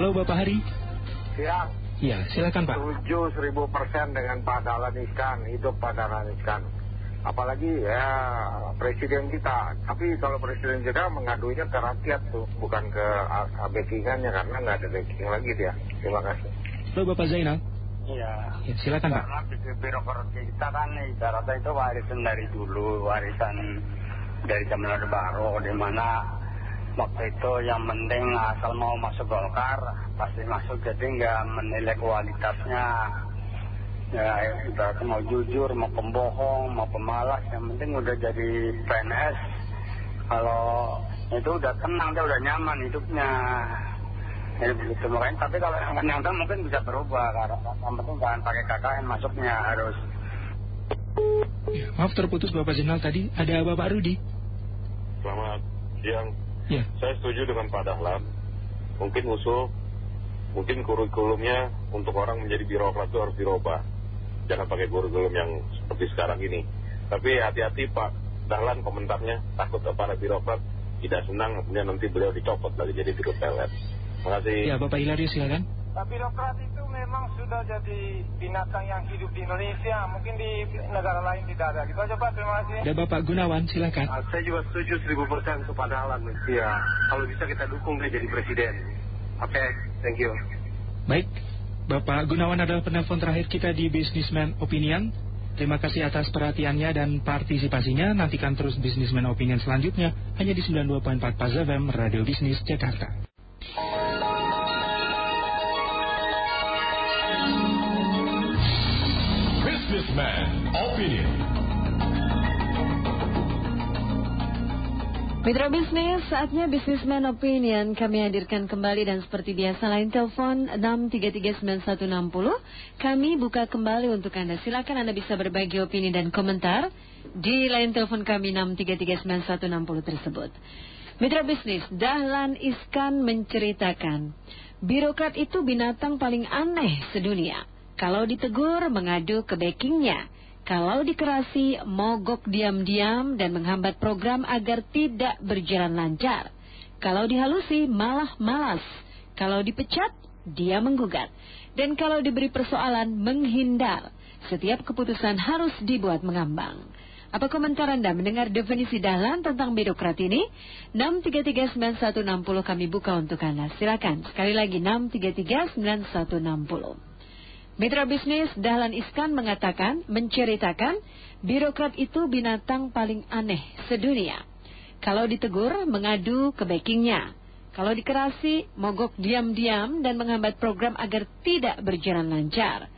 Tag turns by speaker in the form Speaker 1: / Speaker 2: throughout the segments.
Speaker 1: Halo Bapak Hari.
Speaker 2: Siang.
Speaker 1: Ya, silakan Pak.
Speaker 2: Setuju seribu persen dengan Pak Dahlan Iskan, hidup Pak Dahlan Iskan. Apalagi ya presiden kita. Tapi kalau presiden kita mengaduinya ke rakyat tuh, bukan ke backingannya karena nggak ada backing lagi dia. Terima kasih.
Speaker 1: Halo Bapak Zainal.
Speaker 3: Iya.
Speaker 1: Ya, silakan Pak.
Speaker 3: Karena birokrasi kita kan ibaratnya itu warisan dari dulu, warisan dari zaman Orde Baru, di mana waktu itu yang penting asal mau masuk Golkar pasti masuk jadi nggak menilai kualitasnya ya ibaratnya mau jujur mau pembohong mau pemalas yang penting udah jadi PNS kalau itu udah tenang dia udah nyaman hidupnya ya begitu makanya tapi kalau yang ternyata mungkin bisa berubah karena yang penting jangan pakai KKN masuknya harus
Speaker 1: Ya, maaf terputus Bapak Zainal tadi. Ada Bapak Rudi.
Speaker 4: Selamat siang.
Speaker 1: Ya.
Speaker 4: Saya setuju dengan Pak Dahlan. Mungkin usul, mungkin kurikulumnya untuk orang menjadi birokrat itu harus dirubah. Jangan pakai kurikulum yang seperti sekarang ini. Tapi hati-hati Pak Dahlan komentarnya takut para birokrat tidak senang kemudian nanti beliau dicopot lagi jadi dirut PLN. Terima kasih.
Speaker 1: Ya, Bapak Hilarius silakan.
Speaker 5: Nah, birokrat itu memang sudah jadi binatang yang hidup di Indonesia. Mungkin di negara lain tidak ada. Gitu aja Pak, terima kasih.
Speaker 1: Ada Bapak Gunawan silakan.
Speaker 2: Ah, saya juga setuju seribu persen ke Pak Dahlan. Iya. Kalau bisa kita dukung dia jadi presiden. Oke, thank you.
Speaker 1: Baik, Bapak Gunawan adalah penelpon terakhir kita di Businessman Opinion. Terima kasih atas perhatiannya dan partisipasinya. Nantikan terus Businessman Opinion selanjutnya hanya di 92.4 Paz FM Radio Bisnis Jakarta.
Speaker 6: Businessman Opinion.
Speaker 7: Mitra bisnis, saatnya Businessman Opinion kami hadirkan kembali dan seperti biasa lain telepon 6339160. Kami buka kembali untuk Anda. Silakan Anda bisa berbagi opini dan komentar di lain telepon kami 6339160 tersebut. Mitra bisnis, Dahlan Iskan menceritakan, birokrat itu binatang paling aneh sedunia. Kalau ditegur, mengadu ke backingnya. Kalau dikerasi, mogok diam-diam dan menghambat program agar tidak berjalan lancar. Kalau dihalusi, malah malas. Kalau dipecat, dia menggugat. Dan kalau diberi persoalan, menghindar. Setiap keputusan harus dibuat mengambang. Apa komentar Anda mendengar definisi Dahlan tentang birokrat ini? 6339160 kami buka untuk Anda. Silakan. Sekali lagi 6339160. Mitra bisnis Dahlan Iskan mengatakan, menceritakan, birokrat itu binatang paling aneh sedunia. Kalau ditegur, mengadu ke backingnya. Kalau dikerasi, mogok diam-diam dan menghambat program agar tidak berjalan lancar.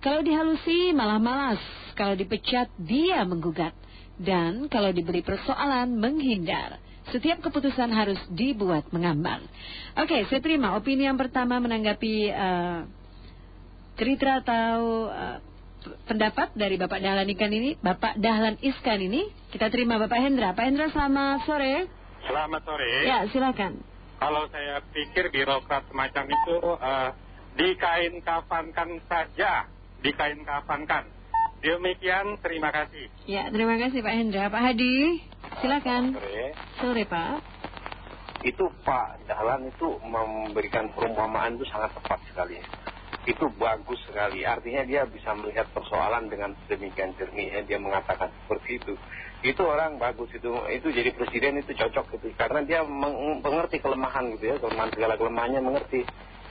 Speaker 7: Kalau dihalusi, malah malas. Kalau dipecat, dia menggugat. Dan kalau diberi persoalan, menghindar. Setiap keputusan harus dibuat mengambang. Oke, saya terima opini yang pertama menanggapi... Uh, cerita atau uh, pendapat dari Bapak Dahlan Iskan ini, Bapak Dahlan Iskan ini, kita terima Bapak Hendra. Pak Hendra selamat sore.
Speaker 8: Selamat sore.
Speaker 7: Ya, silakan.
Speaker 8: Kalau saya pikir birokrat semacam itu uh, dikain kafankan saja, dikain kafankan. Demikian, terima kasih.
Speaker 7: Ya, terima kasih Pak Hendra. Pak Hadi, silakan.
Speaker 2: Sore.
Speaker 7: Sore Pak.
Speaker 2: Itu Pak Dahlan itu memberikan perumpamaan itu sangat tepat sekali itu bagus sekali. Artinya dia bisa melihat persoalan dengan sedemikian jernihnya dia mengatakan seperti itu. Itu orang bagus itu, itu jadi presiden itu cocok gitu. Karena dia mengerti kelemahan gitu ya, kelemahan segala kelemahannya mengerti.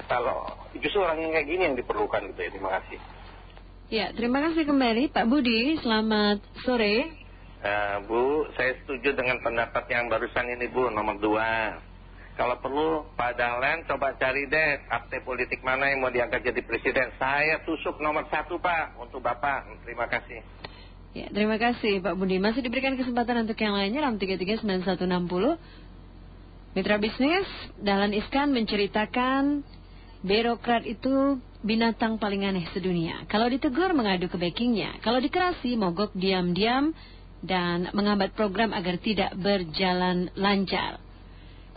Speaker 2: Kalau justru orang yang kayak gini yang diperlukan gitu ya. Terima kasih.
Speaker 7: Ya, terima kasih kembali Pak Budi. Selamat sore.
Speaker 9: Uh, Bu, saya setuju dengan pendapat yang barusan ini Bu, nomor dua. Kalau perlu Pak Dahlan coba cari deh partai politik mana yang mau diangkat jadi presiden. Saya tusuk nomor satu Pak untuk Bapak. Terima kasih.
Speaker 7: Ya, terima kasih Pak Budi. Masih diberikan kesempatan untuk yang lainnya 6339160. Mitra bisnis, Dahlan Iskan menceritakan birokrat itu binatang paling aneh sedunia. Kalau ditegur mengadu ke backingnya. Kalau dikerasi mogok diam-diam dan menghambat program agar tidak berjalan lancar.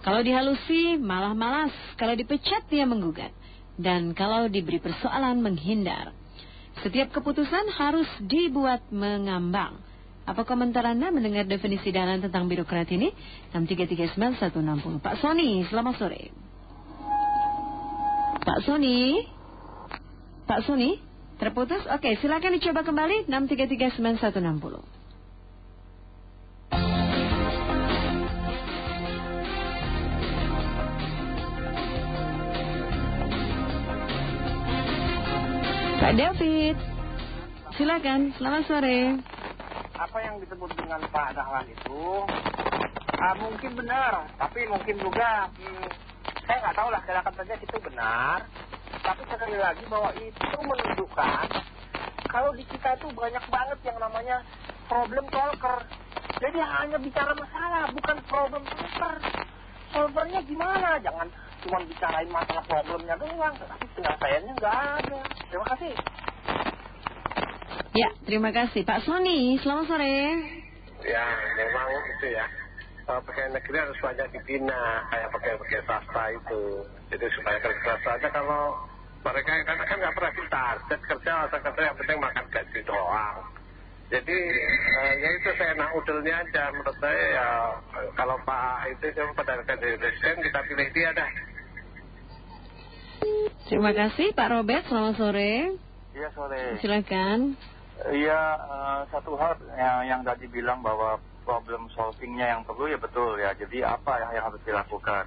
Speaker 7: Kalau dihalusi, malah malas. Kalau dipecat, dia menggugat. Dan kalau diberi persoalan, menghindar. Setiap keputusan harus dibuat mengambang. Apa komentar Anda mendengar definisi dalan tentang birokrat ini? 6339160. Pak Sony, selamat sore. Pak Sony? Pak Sony? Terputus? Oke, silakan dicoba kembali 6339160. Pak David, silakan. Selamat sore.
Speaker 10: Apa yang disebut dengan Pak Dahlan itu ah, mungkin benar, tapi mungkin juga hmm, saya nggak tahu lah silakan saja itu benar. Tapi sekali lagi bahwa itu menunjukkan kalau di kita itu banyak banget yang namanya problem solver. Jadi hanya bicara masalah, bukan problem solver. Solvernya gimana? Jangan cuma bicarain masalah problemnya doang, tapi penyelesaiannya nggak ada. Terima kasih.
Speaker 7: Ya, terima kasih. Pak Sony, selamat sore.
Speaker 2: Ya, memang itu ya. Pegawai negeri harus banyak dibina, kayak pegawai-pegawai swasta itu. Jadi supaya kerja saja kalau mereka kan, kan nggak pernah ditarget kerja atau kerja yang penting makan gaji doang. Jadi uh, ya itu saya nak udelnya aja menurut saya ya kalau Pak itu pada presiden kita pilih dia dah.
Speaker 7: Terima kasih Pak Robert, selamat sore.
Speaker 11: Iya sore.
Speaker 7: Silakan.
Speaker 11: Iya, uh, satu hal yang, yang tadi bilang bahwa problem solvingnya yang perlu ya betul ya. Jadi apa ya yang harus dilakukan?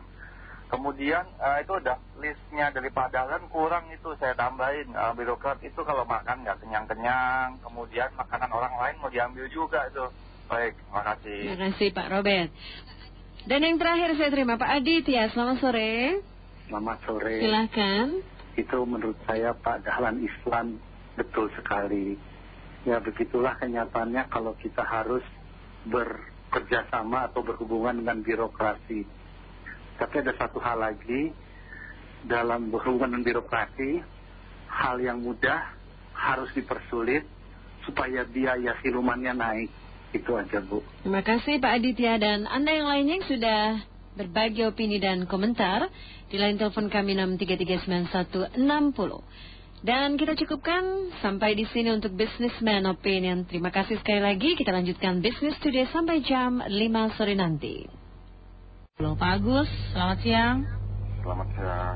Speaker 11: Kemudian uh, itu udah listnya dari Pak Dahlan kurang itu saya tambahin. Uh, birokrat itu kalau makan nggak kenyang-kenyang. Kemudian makanan orang lain mau diambil juga itu. Baik, terima kasih.
Speaker 7: Terima kasih Pak Robert. Dan yang terakhir saya terima Pak Aditya, selamat sore.
Speaker 12: Selamat sore.
Speaker 7: Silakan.
Speaker 12: Itu menurut saya Pak Dahlan Islam betul sekali. Ya begitulah kenyataannya kalau kita harus bekerja sama atau berhubungan dengan birokrasi. Tapi ada satu hal lagi, dalam berhubungan dengan birokrasi, hal yang mudah harus dipersulit supaya biaya silumannya naik. Itu aja Bu.
Speaker 7: Terima kasih Pak Aditya dan Anda yang lainnya yang sudah berbagi opini dan komentar di line telepon kami 6339160. Dan kita cukupkan sampai di sini untuk Businessman Opinion. Terima kasih sekali lagi. Kita lanjutkan Business Today sampai jam 5 sore nanti. Halo Pak Agus, selamat siang.
Speaker 13: Selamat siang.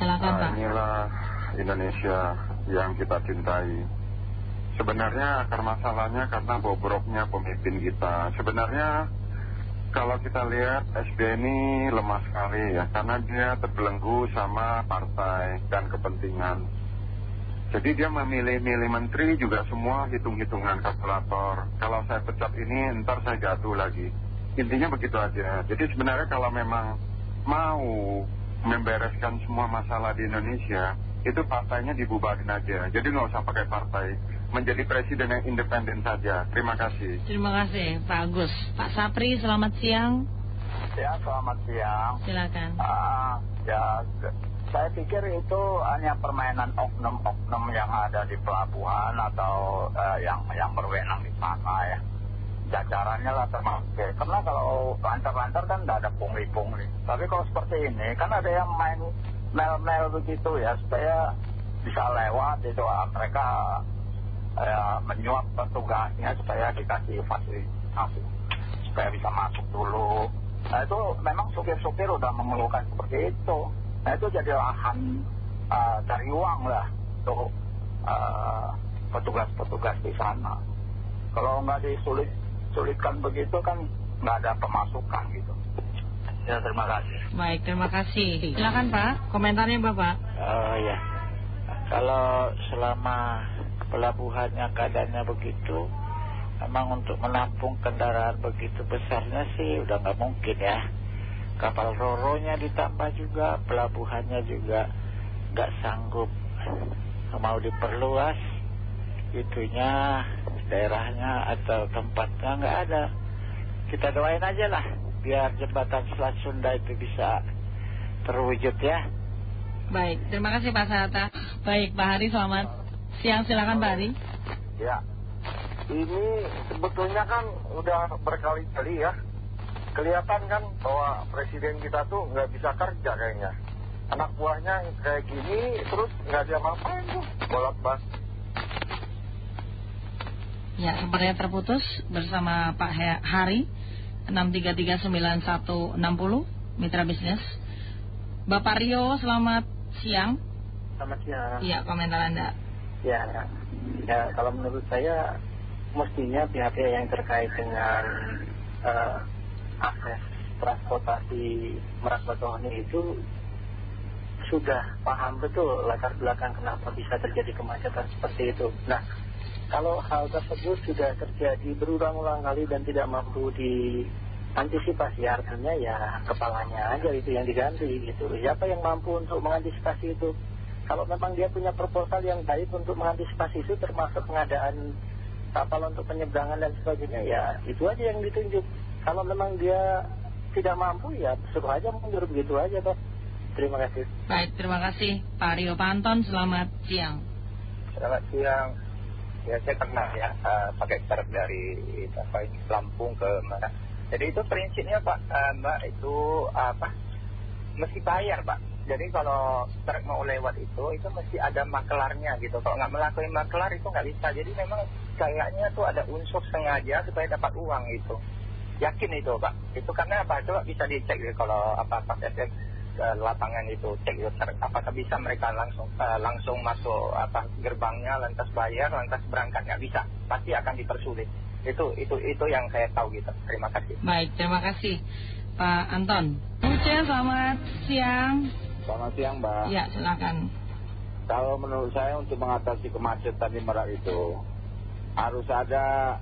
Speaker 7: Silakan
Speaker 13: Nah,
Speaker 7: Pak.
Speaker 13: inilah Indonesia yang kita cintai. Sebenarnya akar masalahnya karena bobroknya pemimpin kita. Sebenarnya kalau kita lihat SBY ini lemah sekali ya, karena dia terbelenggu sama partai dan kepentingan. Jadi dia memilih-milih menteri juga semua hitung-hitungan kalkulator. Kalau saya pecat ini, ntar saya jatuh lagi. Intinya begitu aja. Jadi sebenarnya kalau memang mau membereskan semua masalah di Indonesia, itu partainya dibubarin aja. Jadi nggak usah pakai partai. Menjadi presiden yang independen saja. Terima kasih.
Speaker 7: Terima kasih Pak Agus. Pak Sapri, selamat siang.
Speaker 3: Ya, selamat siang.
Speaker 7: Silakan.
Speaker 3: Ah, ya, saya pikir itu hanya permainan oknum-oknum yang ada di pelabuhan atau eh, yang yang berwenang di sana ya. Jajarannya lah termasuk. Karena kalau lancar-lancar kan tidak ada pungli-pungli. Tapi kalau seperti ini, kan ada yang main mel-mel begitu ya, supaya bisa lewat itu ah, mereka menyuap petugasnya supaya dikasih fasilitasi supaya bisa masuk dulu. Nah itu memang supir-supir udah mengeluhkan seperti itu. Nah itu jadi lahan uh, cari uang lah untuk uh, petugas-petugas di sana. Kalau nggak disulit sulitkan begitu kan nggak ada pemasukan gitu. Ya terima kasih.
Speaker 7: Baik, terima kasih. Silakan Pak, komentarnya Bapak.
Speaker 14: Oh ya, kalau selama pelabuhannya keadaannya begitu, memang untuk menampung kendaraan begitu besarnya sih udah nggak mungkin ya. Kapal roronya ditambah juga, pelabuhannya juga nggak sanggup mau diperluas, itunya daerahnya atau tempatnya nggak ada. Kita doain aja lah, biar jembatan Selat Sunda itu bisa terwujud ya.
Speaker 7: Baik, terima kasih Pak Sata. Baik, Pak Hari selamat siang. Silakan Pak Hari.
Speaker 10: Ya, ini sebetulnya kan udah berkali-kali ya. Kelihatan kan bahwa presiden kita tuh nggak bisa kerja kayaknya. Anak buahnya kayak gini terus nggak dia ngapain tuh bolak balik.
Speaker 7: Ya, sepertinya terputus bersama Pak Hari 6339160 Mitra Bisnis. Bapak Rio, selamat siang.
Speaker 15: selamat siang.
Speaker 16: Iya, komentar Anda.
Speaker 15: Ya, ya kalau menurut saya mestinya pihak-pihak yang terkait dengan uh, akses transportasi Merak Bakauheni itu sudah paham betul latar belakang kenapa bisa terjadi kemacetan seperti itu. Nah, kalau hal tersebut sudah terjadi berulang-ulang kali dan tidak mampu diantisipasi, artinya ya kepalanya aja itu yang diganti gitu. Siapa yang mampu untuk mengantisipasi itu? Kalau memang dia punya proposal yang baik untuk mengantisipasi itu termasuk pengadaan kapal untuk penyeberangan dan sebagainya, ya itu aja yang ditunjuk. Kalau memang dia tidak mampu ya suruh aja mundur begitu aja toh. Terima kasih.
Speaker 16: Baik, terima kasih Pak Rio Panton. Selamat siang.
Speaker 10: Selamat siang. Ya saya pernah ya uh, pakai truk dari apa ini Lampung ke mana. Jadi itu prinsipnya Pak uh, Mbak itu apa? Mesti bayar Pak. Jadi kalau truk mau lewat itu itu mesti ada maklarnya gitu. Kalau nggak melakukan maklar itu nggak bisa. Jadi memang kayaknya tuh ada unsur sengaja supaya dapat uang itu. Yakin itu Pak. Itu karena apa? Coba bisa dicek gitu, kalau apa pas SM lapangan itu cek itu apakah bisa mereka langsung uh, langsung masuk apa gerbangnya lantas bayar lantas berangkat nggak bisa pasti akan dipersulit itu itu itu yang saya tahu gitu terima kasih
Speaker 16: baik terima kasih Pak Anton Uce selamat siang
Speaker 17: selamat siang Mbak.
Speaker 16: Ya silakan.
Speaker 17: Kalau menurut saya untuk mengatasi kemacetan di Merak itu harus ada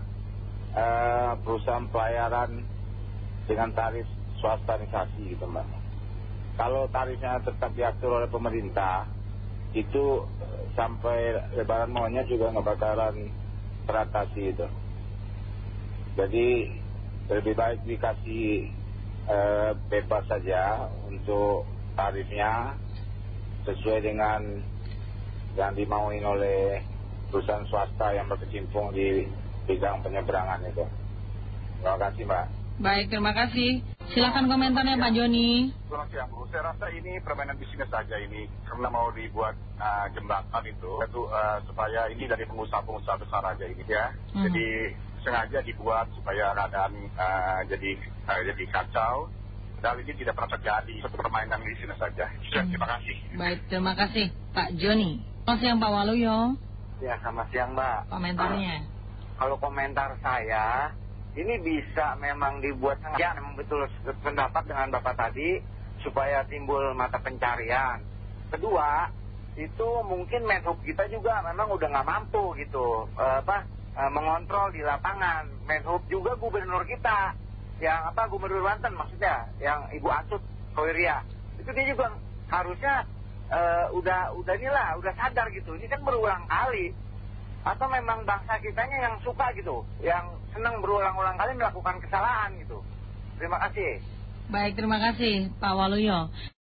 Speaker 17: uh, perusahaan pelayaran dengan tarif swastanisasi gitu Mbak. Kalau tarifnya tetap diatur oleh pemerintah itu sampai lebaran maunya juga nggak bakalan teratasi itu. Jadi lebih baik dikasih eh, bebas saja untuk tarifnya sesuai dengan yang dimauin oleh perusahaan swasta yang berkecimpung di bidang penyeberangan itu terima kasih mbak
Speaker 16: Baik, terima kasih. Silakan komentarnya Pak Joni.
Speaker 18: Selamat siang Bu. Saya rasa ini permainan bisnis saja ini karena mau dibuat uh, jembatan itu, itu uh, supaya ini dari pengusaha-pengusaha besar aja ini ya.
Speaker 16: Hmm.
Speaker 18: Jadi sengaja dibuat supaya keadaan uh, jadi uh, jadi kacau. Padahal ini tidak pernah terjadi, satu permainan bisnis saja.
Speaker 16: Hmm.
Speaker 18: Terima kasih.
Speaker 16: Baik, terima kasih Pak Joni. Selamat siang Pak Waluyo.
Speaker 19: Ya, selamat siang Mbak.
Speaker 16: Komentarnya.
Speaker 19: Kalau komentar saya, ini bisa memang dibuat sengaja memang betul pendapat dengan Bapak tadi supaya timbul mata pencarian. Kedua, itu mungkin Menhub kita juga memang udah nggak mampu gitu eh, apa eh, mengontrol di lapangan. Menhub juga gubernur kita yang apa gubernur Banten maksudnya yang Ibu Asut Koiria itu dia juga harusnya eh, udah udah inilah udah sadar gitu. Ini kan berulang kali atau memang bangsa kitanya yang suka gitu, yang senang berulang-ulang kali melakukan kesalahan gitu. Terima kasih.
Speaker 16: Baik, terima kasih Pak Waluyo.